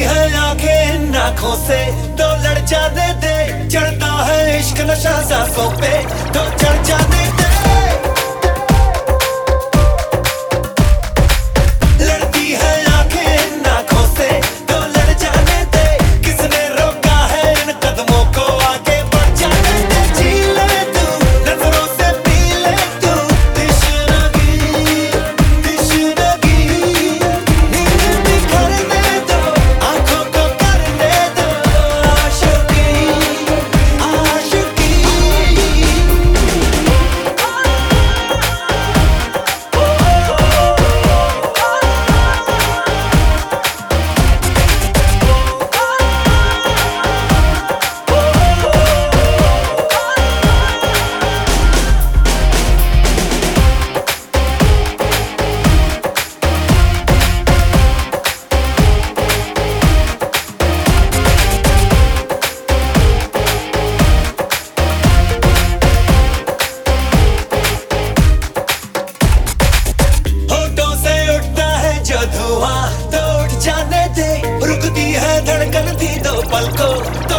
है आँखें नाखों से। तो लड़ जाने दे, चढ़ता है इश्क नशा सांसों पे। तो चढ़ जाने पल को तो